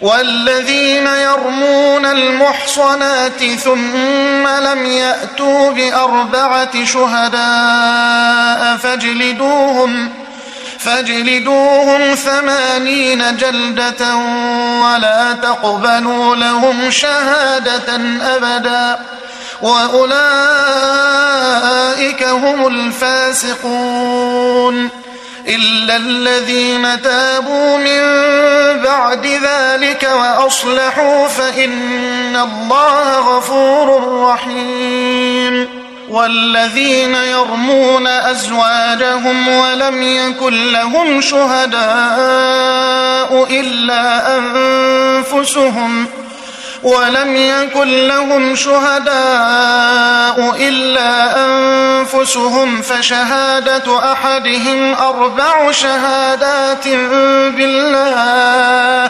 والذين يرمون المحصنات ثم لم يأتوا بأربعة شهداء فاجلدوهم فاجلدوهم ثمانين جلدة ولا تقبلوا لهم شهادة أبدا وأولئك هم الفاسقون إلا الذين تابوا من بعد ذلك وأصلحوا فإن الله غفور رحيم والذين يرمون أزواجهم ولم يكن لهم شهداء إلا أنفسهم ولم يكن لهم شهداء إلا أنفسهم فشهادة أحدهم أربع شهادات بالله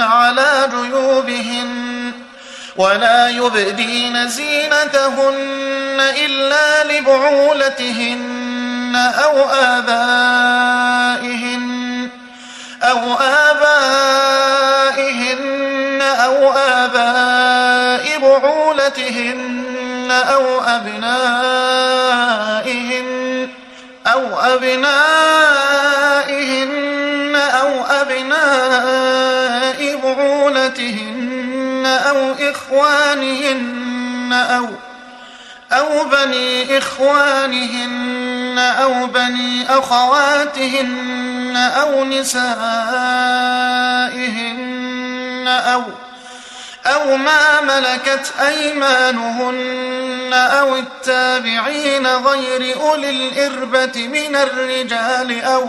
على جيوبهن ولا يبدين زينتهن إلا لبعولتهن أو آبائهن أو آبائهن أو آباء بعولتهن أو أبنائهن أو أبنائهن أو أبناء بعولتهن أو إخوانهن أو أو بني إخوانهن أو بني أخواتهن أو نسائهن أو أو ما ملكت أيمانهن أو التابعين غير أولي الإربة من الرجال أو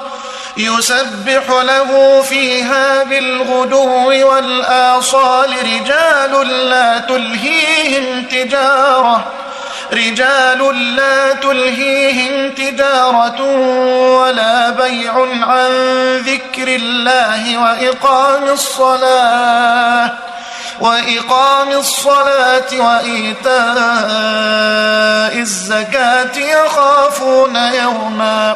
يسبح له فيها بالغدو والآصال رجال لا تلهيهم تجارة رجال لا تلهيهم تجارة ولا بيع عن ذكر الله وإقام الصلاة وإقام الصلاة وإيتاء الزكاة يخافون يوماً.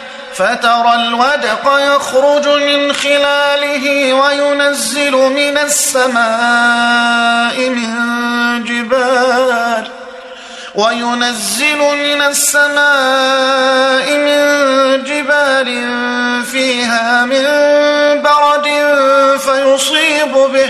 فترى الودق يخرج من خلاله وينزل من السماء من جبال وينزل من السماء من جبال فيها من برد فيصيب به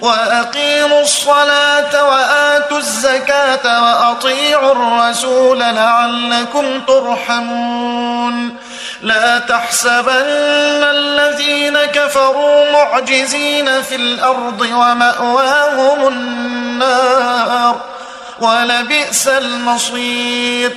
وأقيموا الصلاة وآتوا الزكاة وأطيعوا الرسول لعلكم ترحمون. لا تحسبن الذين كفروا معجزين في الأرض ومأواهم النار. ولبئس المصير.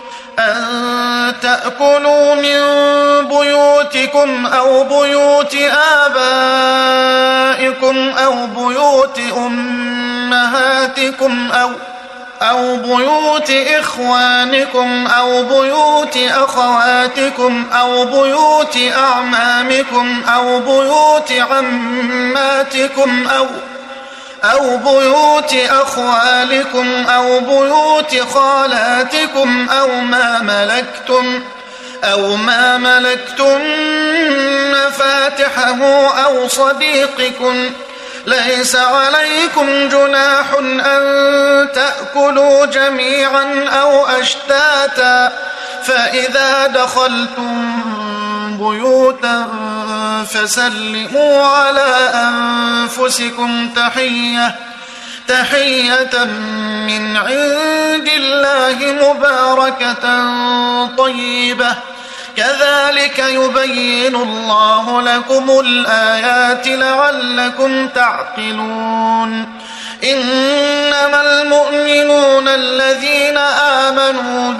أن تأكلوا من بيوتكم أو بيوت آبائكم أو بيوت أمهاتكم أو أو بيوت إخوانكم أو بيوت أخواتكم أو بيوت أعمامكم أو بيوت عماتكم أو أو بيوت أخوالكم أو بيوت خالاتكم أو ما ملكتم أو ما ملكتم مفاتحه أو صديقكم ليس عليكم جناح أن تأكلوا جميعا أو أشتاتا فإذا دخلتم بيوتا فسلموا على أنفسكم تحية تحية من عند الله مباركة طيبة. كذلك يبين الله لكم الآيات لعلكم تعقلون. إنما المؤمنون الذين آمنوا